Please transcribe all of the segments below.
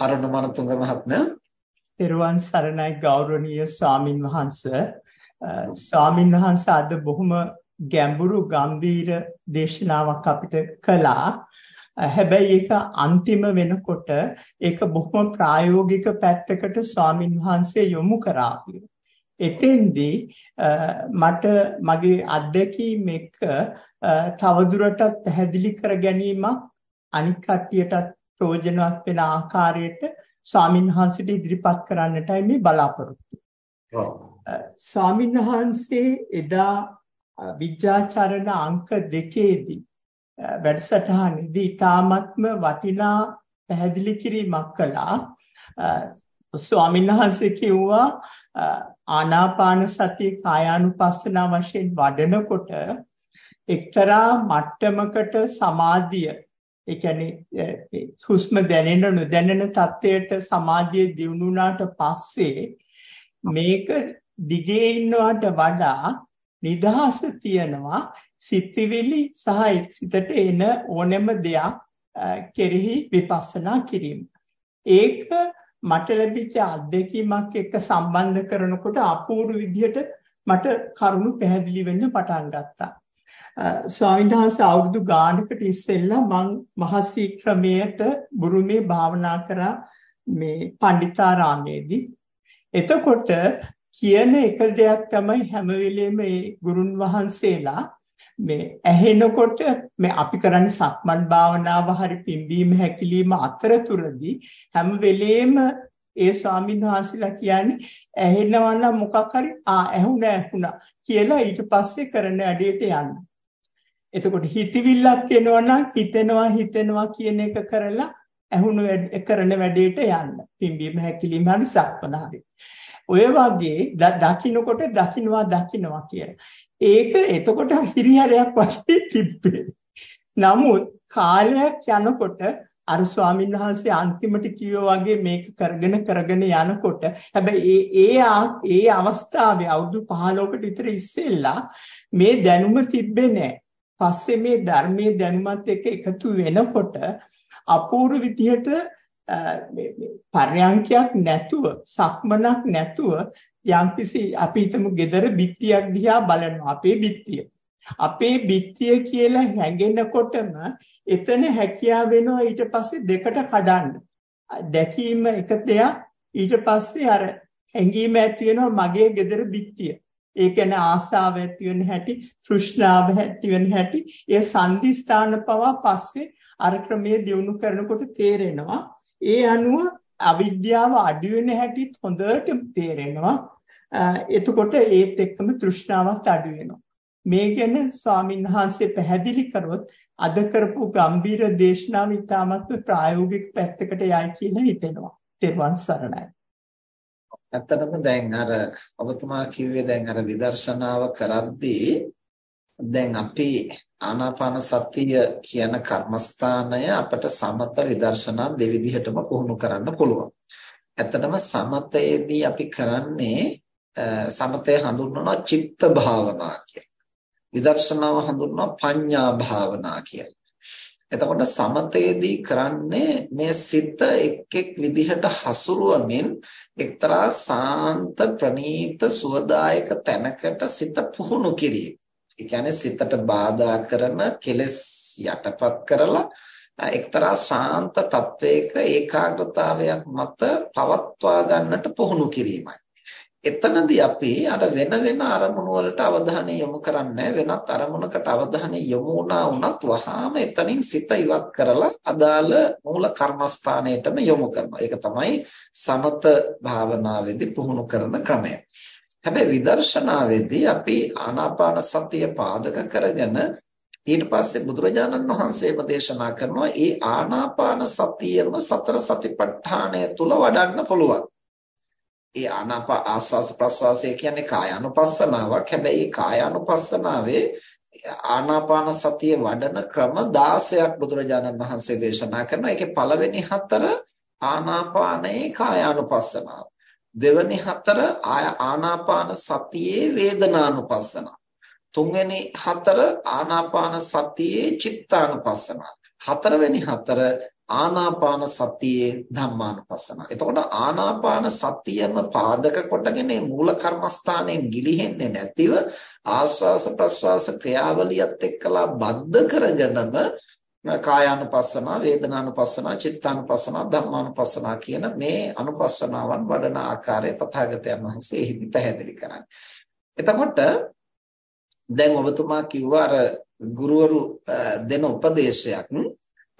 අරුණ මනතුංග මහත්මයා. පෙරවන් සරණයි ගෞරවනීය ස්වාමින් වහන්සේ. ස්වාමින් වහන්සේ අද බොහොම ගැඹුරු ගම්බීර දේශනාවක් අපිට කළා. හැබැයි ඒක අන්තිම වෙනකොට ඒක බොහොම ප්‍රායෝගික පැත්තකට ස්වාමින් වහන්සේ යොමු කරා එතෙන්දී මට මගේ අත්දැකීම් එක්ක තවදුරටත් පැහැදිලි කර ගැනීමක් අනික් කට්ටියටත් ප්‍රයෝජනවත් වෙන ආකාරයට ස්වාමින් වහන්සේට ඉදිරිපත් කරන්නටයි මේ බලාපොරොත්තු. ස්වාමින් වහන්සේ එදා විද්‍යාචරණ අංක දෙකේදී වැඩසටහනේදී ඊ타ත්ම වටිනා පැහැදිලි කිරීමක් කළා. ස්වාමීන් වහන්සේ කිව්වා ආනාපාන සතිය කායානුපස්සන වශයෙන් වඩනකොට එක්තරා මට්ටමකට සමාධිය ඒ කියන්නේ හුස්ම දැනෙන නොදැනෙන තත්වයට සමාධිය දියුණුනාට පස්සේ මේක දිගේ ඉන්නවට වඩා නිදහස තියනවා සිතිවිලි සහ සිතට එන ඕනෑම දෙයක් කෙරෙහි විපස්සනා කිරීම. ඒක මට ලැබිච්ච අත්දැකීමක් එක්ක සම්බන්ධ කරනකොට අපූර්ව විදිහට මට කරුණු පැහැදිලි වෙන්න පටන් ගත්තා. ස්වාමීන් වහන්සේ අවුරුදු ගානකට ඉස්සෙල්ලා මං මහසී ක්‍රමයට බුරුමේ භාවනා කරා මේ පණ්ඩිතාරාමේදී. එතකොට කියන එක දෙයක් තමයි හැම වෙලෙම මේ ගුරුන් වහන්සේලා මේ ඇහෙනකොට මේ අපි කරන්නේ සක්මන් භාවනාව හරි පිම්බීම හැකිලිම අතරතුරදී හැම වෙලෙම ඒ ස්වාමීන් වහන්සේලා කියන්නේ ඇහෙනවා නම් මොකක් හරි ආ ඇහුණා ඇහුණා කියලා ඊට පස්සේ කරන වැඩේට යන්න. එතකොට හිතවිල්ලක් එනවා නම් හිතෙනවා හිතෙනවා කියන එක කරලා ඇහුණු කරන වැඩේට යන්න. පිම්බීම හැකිලිම හරි සක්මන හරි. ඔය වගේ දකින්නකොට දකින්නවා දකින්නවා කියන. ඒක එතකොට හිරිහැරයක් වගේ තිබ්බේ. නමුත් කාලයක් යනකොට අර ස්වාමීන් වහන්සේ අන්තිමට කිව්වා වගේ මේක කරගෙන කරගෙන යනකොට හැබැයි ඒ ඒ ඒ අවස්ථාවේ අවුරුදු 15කට විතර ඉස්සෙල්ලා මේ දැනුම තිබ්බේ නැහැ. පස්සේ මේ ධර්මයේ දැනුමත් එක්ක එකතු වෙනකොට අපූර්ව විදිහට පර්යංකයක් නැතුව සක්මනක් නැතුව යම්කිසි අපි හිතමු gedara බිත්තියක් දිහා බලනවා අපේ බිත්තිය. අපේ බිත්තිය කියලා හැඟෙනකොටම එතන හැකියාව වෙනවා ඊට පස්සේ දෙකට කඩන්න. දැකීම එක දෙයක් ඊට පස්සේ අර හැඟීම ඇති වෙනවා මගේ gedara බිත්තිය. ඒ කියන්නේ ආසාව ඇති වෙන හැටි, තෘෂ්ණාව ඇති වෙන හැටි, ඒ සංදිස්ථාන පවා පස්සේ අර ක්‍රමයේ දියුණු කරනකොට තේරෙනවා. ඒ අනුව අවිද්‍යාව අඩු වෙන හැටිත් හොඳට තේරෙනවා. එතකොට ඒත් එක්කම තෘෂ්ණාවත් අඩු වෙනවා. මේ ගැන ස්වාමීන් වහන්සේ පැහැදිලි කරොත් අද කරපු ගම්බීර දේශනාව ඉතාමත් ප්‍රායෝගික පැත්තකට යයි කියලා හිතෙනවා. තෙරුවන් සරණයි. ඇත්තටම දැන් අර ඔබතුමා කිව්වේ දැන් අර විදර්ශනාව කරද්දී දැන් අපි ආනාපාන සතිය කියන කර්මස්ථානය අපට සමත විදර්ශනා දෙවිධයටම පුහුණු කරන්න පුළුවන්. ඇත්තටම සමතයේදී අපි කරන්නේ සමතය හඳුන්වනවා චිත්ත භාවනා කියලා. විදර්ශනාව හඳුන්වනවා පඤ්ඤා භාවනා කියලා. එතකොට සමතේදී කරන්නේ මේ සිත එක් එක් විදිහට හසුරුවමින් එක්තරා සාන්ත ප්‍රණීත සුවදායක තැනකට සිත පුහුණු කිරීම. ඒ කියන්නේ සිතට බාධා කරන කෙලෙස් යටපත් කරලා එක්තරා ශාන්ත තත්වයක ඒකාග්‍රතාවයක් මත පවත්වා ගන්නට පුහුණු කිරීමයි. එතනදී අපි අර වෙන වෙන අරමුණු වලට අවධානය යොමු කරන්නේ වෙනත් අරමුණකට අවධානය යොමු වුණා වුණත් වහාම එතනින් සිත ඉවත් කරලා අදාළ මූල කර්මස්ථානයටම යොමු කරනවා. ඒක තමයි සමත භාවනාවේදී පුහුණු කරන ක්‍රමය. හැබැයි විදර්ශනාවේදී අපි ආනාපාන සතිය පාදක කරගෙන ඊට පස්සේ බුදුරජාණන් වහන්සේම දේශනා කරනවා ඒ ආනාපාන සතියම සතර සතිපට්ඨානය තුල වඩන්න පුළුවන්. ඒ ආනාප ආස්වාස ප්‍රස්වාසය කියන්නේ කායානුපස්සනාවක්. හැබැයි කායානුපස්සනාවේ ආනාපාන සතිය වඩන ක්‍රම 16ක් බුදුරජාණන් වහන්සේ දේශනා කරනවා. ඒකේ පළවෙනි හතර ආනාපානයේ කායානුපස්සනාව. දෙවෙනි හතර ආනාපාන සතියේ වේදනානුපස්සනාව. තුන්වෙනි හතර ආනාපාන සතියේ චිත්තානුපස්සනාව. හතරවෙනි හතර ආනාපාන සතියේ ධම්මානුපස්සන. එතකොට ආනාපාන සතියම පාදක කොටගෙන මූල කර්මස්ථානයෙන් ගිලිහෙන්නේ නැතිව ආස්වාස ප්‍රස්වාස ක්‍රියාවලියත් එක්කලා බද්ධ කරගෙනම කායානුපස්සන, වේදනානුපස්සන, චිත්තානුපස්සන, ධම්මානුපස්සන කියන මේ අනුපස්සනාවන් වඩන ආකාරය තථාගතයන් වහන්සේ එහිදී පැහැදිලි කරන්නේ. එතකොට දැන් ඔබතුමා කිව්වා අර ගුරුවරු දෙන උපදේශයක්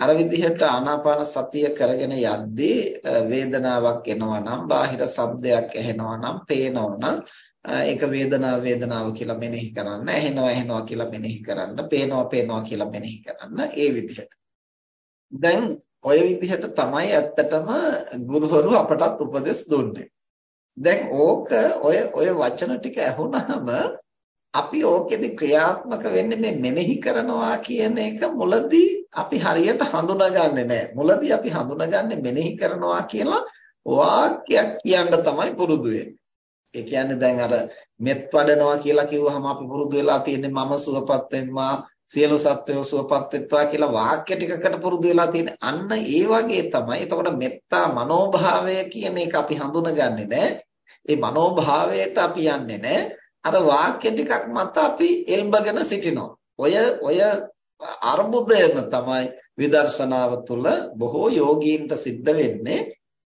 අර විදිහට ආනාපාන සතිය කරගෙන යද්දී වේදනාවක් එනවා නම් බාහිර ශබ්දයක් ඇහෙනවා නම් පේනවා නම් ඒක වේදනාව වේදනාව කියලා මෙනෙහි කරන්න ඇහෙනවා ඇහෙනවා කියලා මෙනෙහි කරන්න පේනවා පේනවා කියලා මෙනෙහි කරන්න ඒ විදිහට. දැන් ඔය විදිහට තමයි ඇත්තටම ගුරුවරු අපටත් උපදෙස් දුන්නේ. දැන් ඕක ඔය ඔය වචන ටික ඇහුනහම අපි ඕකෙදි ක්‍රියාත්මක වෙන්නේ මේ මෙනෙහි කරනවා කියන එක මුලදී අපි හරියට හඳුනාගන්නේ නැහැ. මුලදී අපි හඳුනාගන්නේ මෙනෙහි කරනවා කියලා වාක්‍යයක් කියන්න තමයි පුරුදු ඒ කියන්නේ දැන් අර මෙත් වඩනවා කියලා කිව්වහම අපි පුරුදු වෙලා තියෙන්නේ මම සුවපත් වෙම්මා සියලු සත්වයෝ සුවපත් වෙත්වා කියලා වාක්‍ය ටිකකට පුරුදු වෙලා තියෙන්නේ. අන්න ඒ වගේ තමයි. එතකොට මෙත්තා මනෝභාවය කියන එක අපි හඳුනාගන්නේ නැහැ. ඒ මනෝභාවයට අපි යන්නේ නැහැ. අර වාක්‍ය ටිකක් මත අපි එල්බගෙන සිටිනවා. ඔය ඔය අර්බුදයම තමයි විදර්ශනාව තුළ බොහෝ යෝගීන්ට සිද්ධ වෙන්නේ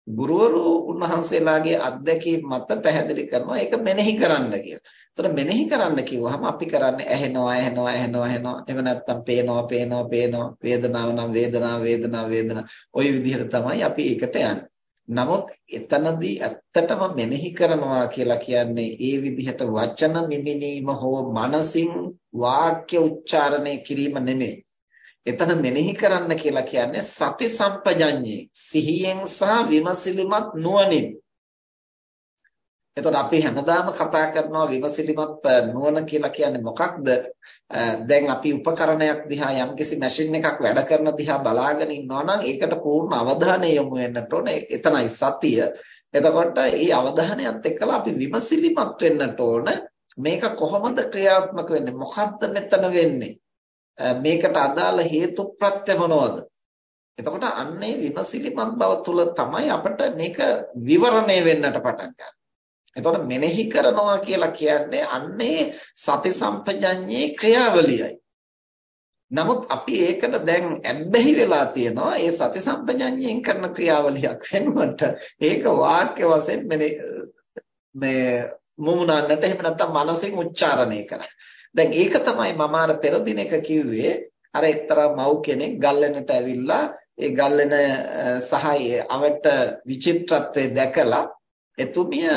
ගුරුවරු උන්වහන්සේලාගේ අත්දැකීම් මත පැහැදිලි කරනවා ඒක මෙනෙහි කරන්න කියලා. ඒතර මෙනෙහි කරන්න කිව්වහම අපි කරන්නේ ඇහෙනවා ඇහෙනවා ඇහෙනවා ඇහෙනවා එහෙම නැත්නම් පේනවා පේනවා පේනවා වේදනාව නම් වේදනාව වේදනාව වේදනාව ওই විදිහට තමයි අපි ඒකට යන්නේ. නමුත් එතනදී ඇත්තටම මෙනෙහි කරනවා කියලා කියන්නේ ඒ විදිහට වචන මිමිනීම හෝ මනසින් වාක්‍ය උච්චාරණය කිරීම නෙමෙයි. එතන මෙනෙහි කරන්න කියලා කියන්නේ සති සම්පජඤ්ඤේ සිහියෙන් සහ විමසිලිමත් නුවණින් එතකොට අපි හැමදාම කතා කරනවා විමසිලිමත් නුවණ කියලා කියන්නේ මොකක්ද? දැන් අපි උපකරණයක් දිහා යම්කිසි මැෂින් එකක් වැඩ කරන දිහා බලාගෙන ඉන්නවා නම් ඒකට පූර්ණ අවධානය යොමු වෙන්නට ඕනේ. එතනයි සතිය. එතකොට මේ අවධානයත් එක්කලා අපි විමසිලිමත් වෙන්නට ඕන. මේක කොහොමද ක්‍රියාත්මක වෙන්නේ? මොකද්ද මෙතන වෙන්නේ? මේකට අදාළ හේතු ප්‍රත්‍ය මොනවද? එතකොට අන්නේ විමසිලිමත් බව තුල තමයි අපිට මේක විවරණය වෙන්නට පටන් ගන්නේ. එතකොට මෙනෙහි කරනවා කියලා කියන්නේ අන්නේ සති සම්පජඤ්ඤේ ක්‍රියාවලියයි. නමුත් අපි ඒකට දැන් ඇබ්බැහි වෙලා තියෙනවා ඒ සති සම්පජඤ්ඤයෙන් කරන ක්‍රියාවලියක් වෙනුවට ඒක වාක්‍ය වශයෙන් මේ මුමුණන්නට එහෙම නැත්නම් මනසින් උච්චාරණය කරන්න. දැන් ඒක තමයි මම අර පෙර දිනක කිව්වේ අර එක්තරා මව් කෙනෙක් ගල්ලෙනට ඇවිල්ලා ඒ ගල්ලෙන සහය අවට විචිත්‍රත්වය දැකලා එතුමිය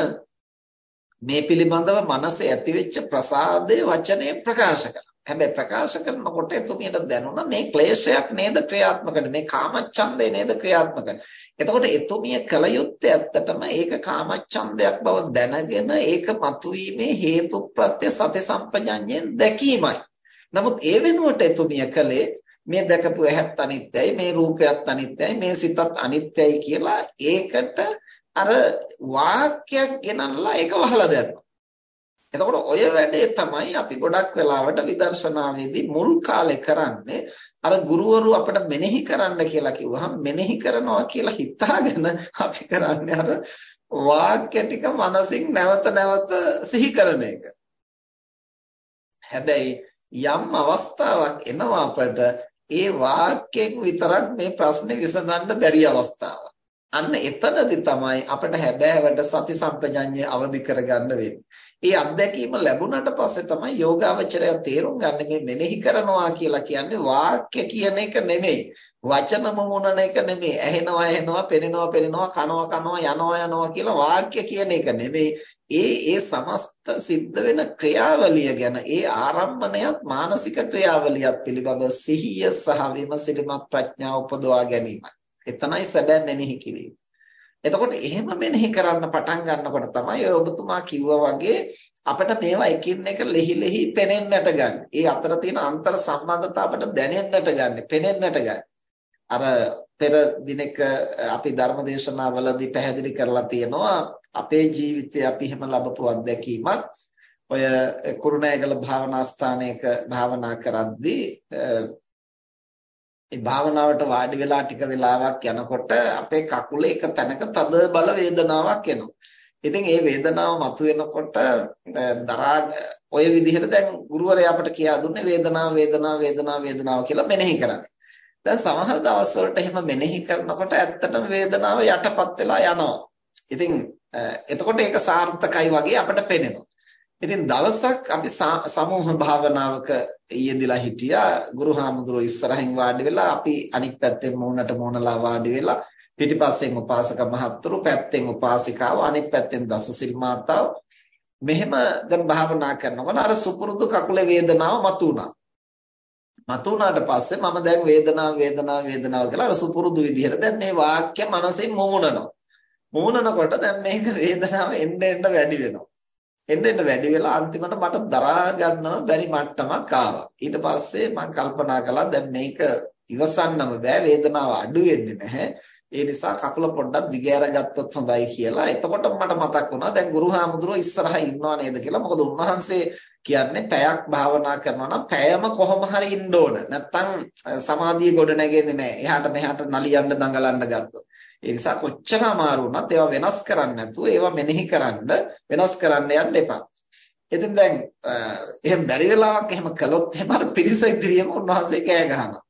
මේ පිළිබඳව මනසේ ඇතිවෙච්ච ප්‍රසාදයේ වචනේ ප්‍රකාශ කළා. හැබැයි ප්‍රකාශ කරනකොට එතුමියට දැනුණා මේ ක්ලේශයක් නේද ක්‍රියාත්මක මේ කාමච්ඡන්දේ නේද ක්‍රියාත්මක එතකොට එතුමිය කල යුත්තේ ඇත්තටම ඒක කාමච්ඡන්දයක් බව දැනගෙන ඒක මතුවීමේ හේතු ප්‍රත්‍ය සති සම්පජඤ්ඤයෙන් දැකීමයි. නමුත් ඒ වෙනුවට එතුමිය කලේ මේ දැකපු ඇහත් අනිත්‍යයි මේ රූපයත් අනිත්‍යයි මේ සිතත් අනිත්‍යයි කියලා ඒකට අර වාක්‍යයක් ගෙනල්ලා ඒක වහලා දැම්මා. එතකොට ඔය වැඩේ තමයි අපි ගොඩක් වෙලාවට විදර්ශනාවේදී මුල් කාලේ කරන්නේ අර ගුරුවරු අපිට මෙනෙහි කරන්න කියලා කිව්වහම මෙනෙහි කරනවා කියලා හිතාගෙන අපි කරන්නේ අර වාක්‍ය ටික මනසින් නැවත නැවත සිහි කරන එක. හැබැයි යම් අවස්ථාවක් එනවා අපට ඒ වාක්‍යයෙන් විතරක් මේ ප්‍රශ්නේ විසඳන්න බැරි අවස්ථාවක්. අන්න එතනදී තමයි අපිට හැබෑවට සති සම්පජඤ්ඤය අවදි කරගන්න වෙන්නේ. ඒ අත්දැකීම ලැබුණට පස්සේ තමයි යෝගාවචරය තේරුම් ගන්න මේ මෙනෙහි කරනවා කියලා කියන්නේ වාක්‍ය කියන එක නෙමෙයි. වචන මොමුණන එක නෙමෙයි. ඇහෙනවා ඇහෙනවා, පෙනෙනවා පෙනෙනවා, කනවා කනවා, යනවා යනවා කියලා වාක්‍ය කියන එක නෙමෙයි. ඒ ඒ සමස්ත සිද්ධ වෙන ක්‍රියාවලිය ගැන ඒ ආරම්භණයත් මානසික ක්‍රියාවලියත් පිළිබඳ සිහිය සහ විමසිලිමත් ප්‍රඥාව උපදවා ගැනීමයි. එතනයි සැබෑ මෙනෙහි කිරීම. එතකොට එහෙම මෙනෙහි කරන්න පටන් ගන්නකොට තමයි ඔය ඔබතුමා කිව්වා වගේ අපිට මේවා එකින් එක ලෙහි ලෙහි පෙනෙන්නට ගන්න. ඒ අතර තියෙන අන්තර් සම්බන්ධතා අපිට දැනෙන්නට ගන්න, පෙනෙන්නට ගන්න. අර පෙර දිනක අපි ධර්මදේශනාවලදී පැහැදිලි කරලා තියෙනවා අපේ ජීවිතේ අපි එහෙම ලැබපු අත්දැකීමක් ඔය කුරුණෑගල භාවනා ස්ථානයක භාවනා කරද්දී ඒ භාවනාවට වාඩි වෙලා ටික වෙලාවක් යනකොට අපේ කකුලේ එක තැනක තද බල වේදනාවක් එනවා. ඉතින් ඒ වේදනාව මතුවෙනකොට දරා ඔය විදිහට දැන් ගුරුවරයා අපට කියා දුන්නේ වේදනාව වේදනාව වේදනාව වේදනාව කියලා මෙනෙහි කරන්න. දැන් සමහර දවස්වලට එහෙම මෙනෙහි කරනකොට ඇත්තටම වේදනාව යටපත් වෙලා යනවා. ඉතින් එතකොට ඒක සාර්ථකයි වගේ අපට පේනවා. ඉතින් දවසක් අපි සමූහ භාවනාවක යෙදিলা හිටියා. ගුරුහාමුදුරුවෝ ඉස්සරහින් වාඩි වෙලා අපි අනිත් පැත්තෙන් මූණට මූණලා වාඩි වෙලා පිටිපස්සෙන් උපාසක මහත්තුරු පැත්තෙන් උපාසිකාව අනිත් පැත්තෙන් දසසිල් මාතාව මෙහෙම දැන් භාවනා කරනකොට අර සුපුරුදු කකුලේ වේදනාව මතුණා. මතුණාට පස්සේ මම දැන් වේදනාව වේදනාව වේදනාව කියලා අර සුපුරුදු විදිහට දැන් මේ වාක්‍ය මනසින් මොමුණනවා. මොමුණනකොට දැන් මේක වේදනාව එන්න එන්න වැඩි වෙනවා. එන්න එන්න වැඩි වෙලා අන්තිමට මට දරා ගන්නව බැරි මට්ටමක් ආවා. ඊට පස්සේ මම කල්පනා කළා දැන් මේක ඉවසන්නම බෑ වේදනාව අඩු වෙන්නේ නැහැ. ඒ නිසා කකුල පොඩ්ඩක් දිගෑර ගත්තොත් හොඳයි කියලා. එතකොට මට මතක් වුණා දැන් ගුරුහාමුදුරුවෝ ඉස්සරහා ඉන්නවා නේද කියලා. මොකද උන්වහන්සේ කියන්නේ පැයක් භාවනා කරනවා නම් පැයම කොහොම හරි ඉන්න ඕන. නැත්තම් සමාධිය ගොඩ නැගෙන්නේ නැහැ. එහාට මෙහාට නලියන්න දඟලන්න ගත්තොත්. ඒ නිසා කොච්චර අමාරු වුණත් ඒවා වෙනස් කරන්න නැතුව ඒවා මෙනෙහි කරන්න වෙනස් කරන්න යන්න එපා. ඉතින් දැන් එහෙම බැරි වෙලාවක් එහෙම කළොත් එහෙම අර පිරිස ඉදිරියේම උන්වහන්සේ කෑ ගහනවා.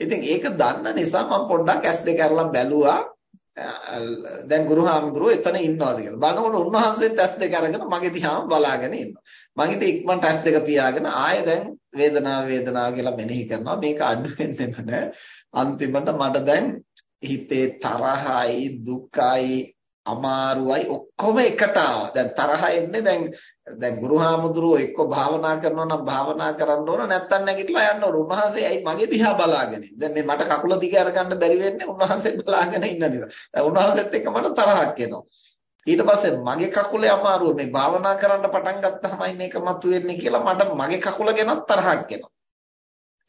ඉතින් ඒක දන්න නිසා මම පොඩ්ඩක් ඇස් දෙක අරලා බැලුවා දැන් ගුරුහාමුදුරුවෝ එතන ඉන්නවද කියලා. බලනකොට උන්වහන්සේත් ඇස් දෙක අරගෙන මගේ දිහාම බලාගෙන ඉන්නවා. මම ඉතින් ඉක්මනට ඇස් දෙක පියාගෙන ආයෙ දැන් වේදනාව වේදනාව කියලා මෙනෙහි කරනවා. මේක අඩු වෙන්නේ නැහැ. අන්තිමට මට දැන් හිතේ තරහයි දුකයි අමාරුවයි ඔක්කොම එකට ආවා. දැන් තරහ එන්නේ දැන් දැන් ගුරුහාමුදුරුවෝ එක්ක භාවනා කරනවා නම් භාවනා කරන්න ඕන නැත්තම් නැගිටලා යන්න ඕන. උන්වහන්සේ ඇයි මගේ දිහා බලාගෙන දැන් මේ මට කකුල දිග අරගන්න බැරි වෙන්නේ උන්වහන්සේ බලාගෙන ඉන්න නිසා. දැන් උන්වහන්සේත් එක්ක මට තරහක් එනවා. ඊට පස්සේ මගේ කකුලේ අමාරුව මේ භාවනා කරන්න පටන් ගත්තාමයි මේක මතුවෙන්නේ කියලා මට මගේ කකුල ගැනත් තරහක් එනවා.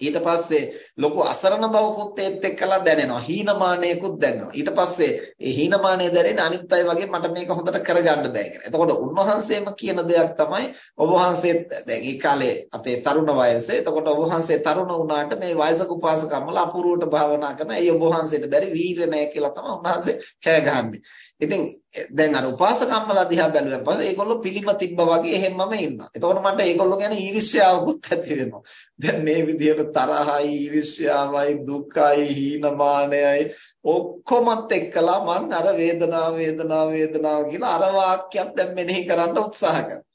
ඊට පස්සේ ලොකු අසරණ බවකුත් ඒත් එක්කලා දැනෙනවා හීනමානයකුත් දැනෙනවා ඊට පස්සේ ඒ හීනමානය දැනෙන අනිත් අය වගේ මට මේක හොඳට කරගන්න බෑ කියලා. එතකොට උන්වහන්සේම කියන දෙයක් තමයි ඔබ වහන්සේ දැන් ඒ කාලේ අපේ තරුණ වයසේ එතකොට ඔබ වහන්සේ තරුණ වුණාට මේ වයසක උපාසකම්මල අපූර්වට භාවනා කරන ඒ ඔබ වහන්සේට බැරි වීරිය නැහැ කියලා තමයි උන්වහන්සේ කෑ ගහන්නේ. ඉතින් දැන් අර උපාසකම්මලා දිහා බැලුවා පස්සේ ඒගොල්ලෝ පිළිම තිබ්බා වගේ එහෙම්මම ඉන්නවා. එතකොට මට ඒගොල්ලෝ ගැන ඊර්ෂ්‍යාවකුත් ඇති වෙනවා. දැන් මේ විදිහට තරහයි ඊර්ෂ්‍යාවයි දුකයි හීනමානයයි ඔක්කොමත් එක්කලා මං අර වේදනාව වේදනාව වේදනාව කියලා අර වාක්‍යයක් දැන් මෙනෙහි කරන්න උත්සාහ කරනවා.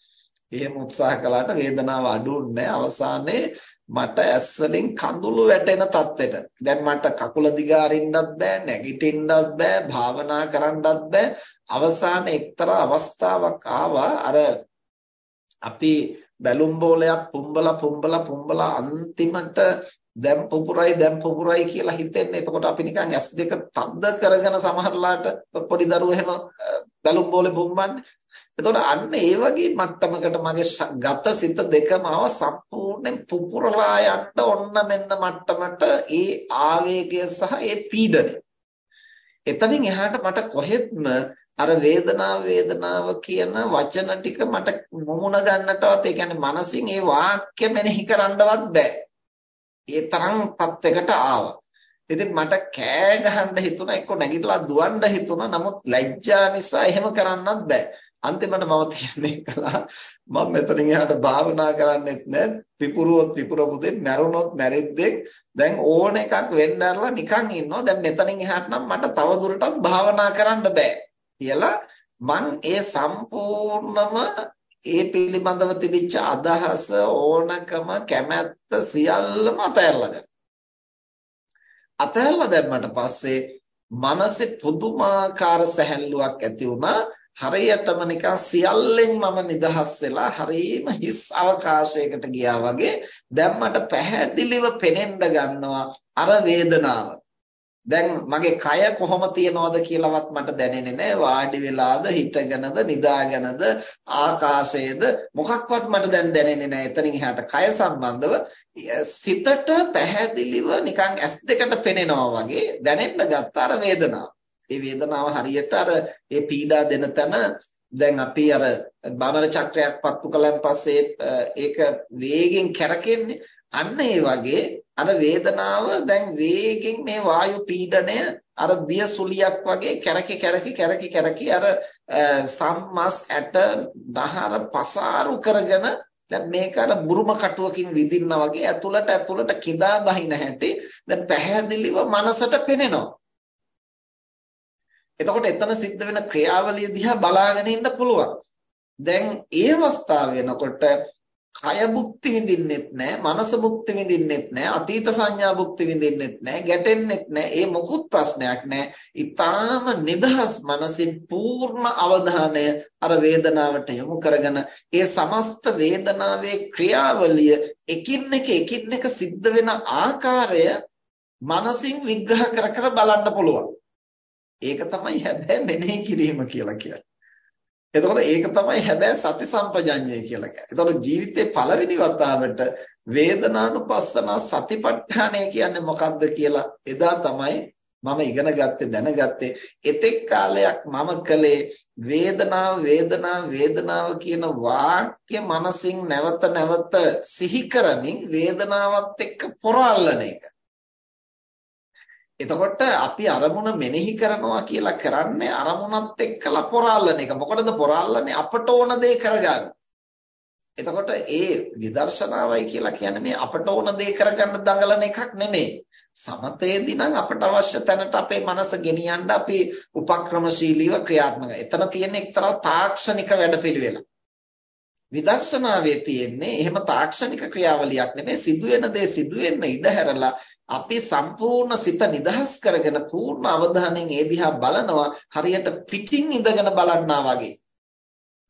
එහෙම උත්සාහ කළාට වේදනාව අඩුන්නේ අවසානයේ මට ඇස් වලින් කඳුළු වැටෙන තත්ත්වෙට. දැන් මට කකුල දිගාරින්නත් බෑ නැගිටින්නත් බෑ භාවනා කරන්නත් බෑ. අවසාන එක්තරා අවස්ථාවක් ආවා. අර අපි බැලුම් බෝලයක් පුම්බලා පුම්බලා පුම්බලා අන්තිමට දැන් පුපුරයි දැන් පුපුරයි කියලා හිතෙන්නේ. එතකොට අපි නිකන් ඇස් දෙක තද්ද කරගෙන සමහරලාට පොඩි දරුවෝ එහෙම බැලුම් බෝලේ පුම්බන්නේ එතකොට අන්න ඒ වගේ මට්ටමකට මගේ ගත සිත දෙකම ආව සම්පූර්ණයෙන් පුපුරලා යන්න ඔන්න මෙන්න මට්ටමට ඒ ආවේගය සහ ඒ පීඩනය. එතනින් එහාට මට කොහෙත්ම අර වේදනාව වේදනාව කියන වචන ටික මට මුමුණ ගන්නටවත් ඒ කියන්නේ මනසින් ඒ වාක්‍ය මෙනෙහි කරන්නවත් බෑ. ඒ තරම් පත්යකට ආවා. ඉතින් මට කෑ ගහන්න හිතුණා එක්ක නැගිටලා දුවන්න හිතුණා නමුත් ලැජ්ජා නිසා එහෙම කරන්නත් බෑ. අන්තිමට මම තීරණය කළා මම මෙතනින් එහාට භාවනා කරන්නෙත් නෑ පිපුරුවොත් පිපුරපුදෙන් මැරුණොත් මැරෙද්දෙන් දැන් ඕන එකක් වෙන්න ඇරලා නිකන් ඉන්නවා. දැන් මෙතනින් එහාට නම් මට තව දුරටත් භාවනා කරන්න බෑ කියලා මං ඒ සම්පූර්ණම ඒ පිළිබඳව තිබිච්ච අදහස ඕනකම කැමැත්ත සියල්ලම අතහැරලා දැම්මා. අතහැරලා දැම්මට පස්සේ මනසේ පුදුමාකාර සැහැල්ලුවක් ඇති වුණා. හරියටම නිකන් සියල්ලෙන් මම නිදහස් වෙලා හරීම හිස් අවකාශයකට ගියා වගේ දැන් මට පැහැදිලිව පෙනෙන්න ගන්නවා අර වේදනාව. දැන් මගේ කය කොහොම තියනවද කියලාවත් මට දැනෙන්නේ නැහැ. වාඩි වෙලාද, හිටගෙනද, නිදාගෙනද, ආකාශයේද මොකක්වත් මට දැන් දැනෙන්නේ නැහැ. එතනින් එහාට කය සම්බන්ධව සිතට පැහැදිලිව නිකන් ඇස් දෙකට පෙනෙනවා වගේ දැනෙන්න ගත්ත අර වේදනාව. ඒ වේදනාව හරියට අර ඒ පීඩා දෙන තැන දැන් අපි අර බමර චක්‍රයක් පත්තු කළාන් පස්සේ ඒක වේගෙන් කැරකෙන්නේ අන්න ඒ වගේ අර වේදනාව දැන් වේගෙන් මේ වායු පීඩනය අර දිය සුලියක් වගේ කැරකි කැරකි කැරකි කැරකි අර සම්මස් ඇට දහර පසාරු කරගෙන දැන් මේක අර බුරුම කටුවකින් විදින්නා වගේ ඇතුළට ඇතුළට කිදා බහින හැටි දැන් පැහැදිලිව මනසට පෙනෙනවා. එතකොට එතන සිද්ධ වෙන ක්‍රියාවලිය දිහා බලාගෙන ඉන්න පුළුවන්. දැන් ඒ අවස්ථාව වෙනකොට කය භුක්ති විඳින්නෙත් නැහැ මනස භුක්ති විඳින්නෙත් නැහැ අතීත සංඥා භුක්ති විඳින්නෙත් නැහැ ගැටෙන්නෙත් නැහැ ඒ මොකුත් ප්‍රශ්නයක් නැහැ ඊටාම නිදහස් මනසින් පූර්ණ අවධානය අර වේදනාවට යොමු කරගෙන ඒ සමස්ත වේදනාවේ ක්‍රියාවලිය එකින් එක එකින් එක සිද්ධ වෙන ආකාරය මනසින් විග්‍රහ කර කර බලන්න පුළුවන්. ඒක තමයි හැබැයි මෙනෙහි කිරීම කියලා කියන්නේ එතකොට ඒක තමයි හැබැයි සති සම්පජඤ්ඤය කියලා කියන්නේ. එතකොට ජීවිතේ පළවෙනි වතාවට වේදනානුපස්සන සතිපට්ඨානය කියන්නේ මොකක්ද කියලා එදා තමයි මම ඉගෙන ගත්තේ දැනගත්තේ එතෙක් කාලයක් මම කළේ වේදනාව වේදනාව වේදනාව කියන වාක්‍ය මනසින් නැවත නැවත සිහි කරමින් වේදනාවත් එක්ක පොරාලන එක. එතකොට අපි අරමුණ මෙනෙහි කරනවා කියලා කරන්නේ අරමුණත් එක්කලා පොරාලන එක. මොකටද පොරාලන්නේ? අපට ඕන දේ කරගන්න. එතකොට ඒ විදර්ශනාවයි කියලා කියන්නේ මේ අපට ඕන දේ කරගන්න දඟලන එකක් නෙමෙයි. සමතේදී නම් අපට අවශ්‍ය තැනට අපේ මනස ගෙනියන්න අපි උපක්‍රමශීලීව ක්‍රියාත්මකයි. එතන තියෙන එක්තරා තාක්ෂණික වැඩපිළිවෙලක්. විදර්ශනාවේ තියෙන්නේ එහෙම තාක්ෂණික ක්‍රියාවලියක් නෙමෙයි සිදුවෙන දේ සිදුවෙන්න ඉඩ හැරලා අපි සම්පූර්ණ සිත නිදහස් කරගෙන පූර්ණ අවධානයෙන් ඒ දිහා බලනවා හරියට පිටින් ඉඳගෙන බලන්නා වගේ.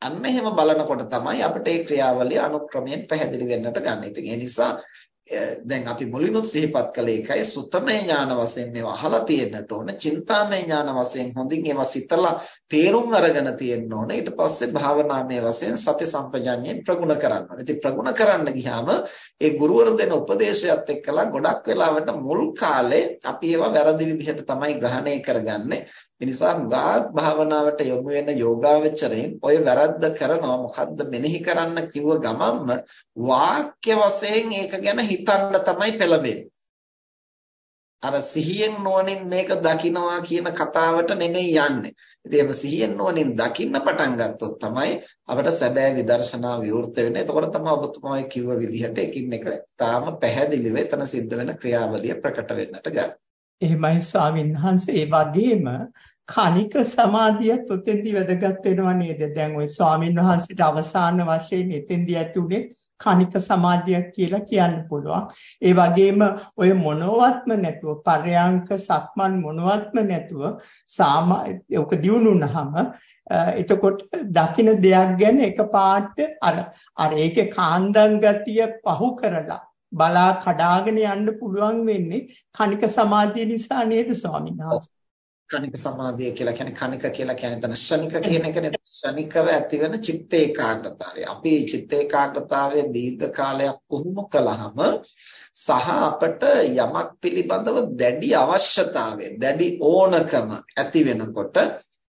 අන්න එහෙම බලනකොට තමයි අපිට ඒ ක්‍රියාවලිය අනුක්‍රමයෙන් පැහැදිලි වෙන්නට ගන්න. ඉතින් ඒ නිසා Eh, දැන් අපි මුලිනුත් සිහිපත් කළේ එකයි සුතමේ ඥාන වශයෙන් මේවා අහලා තියෙන්නට ඕන චින්තාමේ ඥාන වශයෙන් හොඳින් ඒවා සිතලා තේරුම් අරගෙන තියෙන්න ඕන ඊට පස්සේ භාවනාමය වශයෙන් සති සම්පජඤ්ඤයෙන් ප්‍රගුණ කරන්න ඕන. ඉතින් ප්‍රගුණ කරන්න ගියාම ඒ ගුරුවරු දෙන උපදේශයත් එක්කලා ගොඩක් වෙලාවට මුල් කාලේ අපි ඒවා වැරදි විදිහට තමයි ග්‍රහණය කරගන්නේ. ඒ නිසා ගාක් භාවනාවට යොමු වෙන යෝගාවචරයෙන් ඔය වැරද්ද කරනවා මොකද්ද මෙනෙහි කරන්න කිව්ව ගමන්ම වාක්‍ය වශයෙන් ඒක ගැන හිතන්න තමයි පෙළඹෙන්නේ. අර සිහියෙන් නුවණින් මේක දකිනවා කියන කතාවට නෙමෙයි යන්නේ. ඉතින් එම සිහියෙන් නුවණින් දකින්න පටන් ගත්තොත් තමයි අපිට සැබෑ විදර්ශනා විවෘත වෙන්නේ. එතකොට තමයි ඔබතුමායි කිව්ව විදිහට එකින් එක තාම පැහැදිලිව එතන සිද්ධ වෙන ක්‍රියාවලිය ප්‍රකට වෙන්නට ගන්න. එහෙමයි ස්වාමීන් වහන්සේ ඒ වගේම කණික සමාධියත් උතෙන්දි වැදගත් වෙනවා නේද? දැන් ওই ස්වාමීන් වහන්සේට අවසාන වශයෙන් එතෙන්දි ඇතුලේ කණික සමාධියක් කියලා කියන්න පුළුවන්. ඒ වගේම ඔය මොනවත්ම නැතුව පර්යාංක සක්මන් මොනවත්ම නැතුව සාමාන්‍ය දියුණුනහම එතකොට දකින්න දෙයක් ගැන එකපාරට අර අර ඒකේ කාන්දම් ගතිය පහු කරලා බලා කඩාගෙන යන්න පුළුවන් වෙන්නේ කණික සමාධිය නිසා නේද ස්වාමීන් වහන්සේ? කණික සමාධිය කියලා කියන්නේ කණික කියලා කියන්නේ තන ශනික කියන එකනේ ශනිකව ඇතිවෙන චිත්ත ඒකාග්‍රතාවය. අපි චිත්ත ඒකාග්‍රතාවය දීර්ඝ කාලයක් පුහුණු කළාම සහ අපට යමක් පිළිබඳව දැඩි අවශ්‍යතාවය, දැඩි ඕනකම ඇති වෙනකොට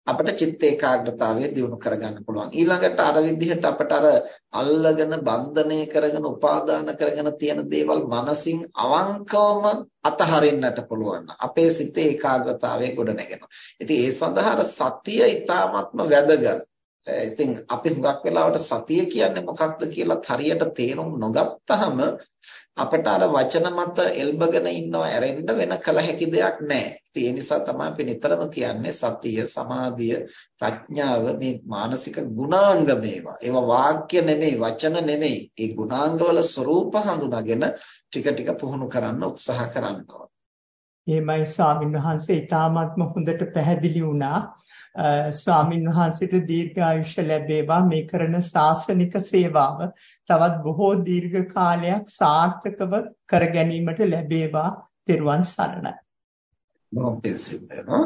අපිට චිත්ත ඒකාග්‍රතාවය දියුණු කරගන්න පුළුවන්. ඊළඟට අර විදිහට අපිට අර අල්ලගෙන බන්ධනය කරගෙන උපාදාන කරගෙන තියෙන දේවල් මනසින් අවංකවම අතහරින්නට පුළුවන්. අපේ සිතේ ඒකාග්‍රතාවය ගොඩ නැගෙනවා. ඉතින් ඒ සඳහා සතිය ඊ타ත්ම වැදගත්. ඉතින් අපි හුඟක් වෙලාවට සතිය කියන්නේ මොකක්ද කියලා හරියට තේරුම් නොගත්තාම අපිට අර වචන මත එල්බගෙන ඉන්නව ඇරෙන්න වෙන කල හැකි දෙයක් නැහැ. ඉතින් ඒ නිසා තමයි අපි නිතරම කියන්නේ සතිය, සමාධිය, ප්‍රඥාව මේ මානසික ගුණාංග මේවා. ඒවා වාක්‍ය නෙමෙයි, වචන නෙමෙයි. ඒ ගුණාංගවල ස්වરૂප හඳුනාගෙන ටික ටික පුහුණු කරන්න උත්සාහ කරන්න ඕන. එහෙමයි ස්වාමීන් වහන්සේ ඊ타ත්ම හොඳට පැහැදිලි වුණා. ස්වාමින් වහන්සේට දීර්ඝායුෂ ලැබේවා මේ කරන ශාසනික සේවාව තවත් බොහෝ දීර්ඝ කාලයක් සාර්ථකව කර ගැනීමට ලැබේවා තෙරුවන් සරණයි. බොහොම පිං සිද්ධ වෙනවා.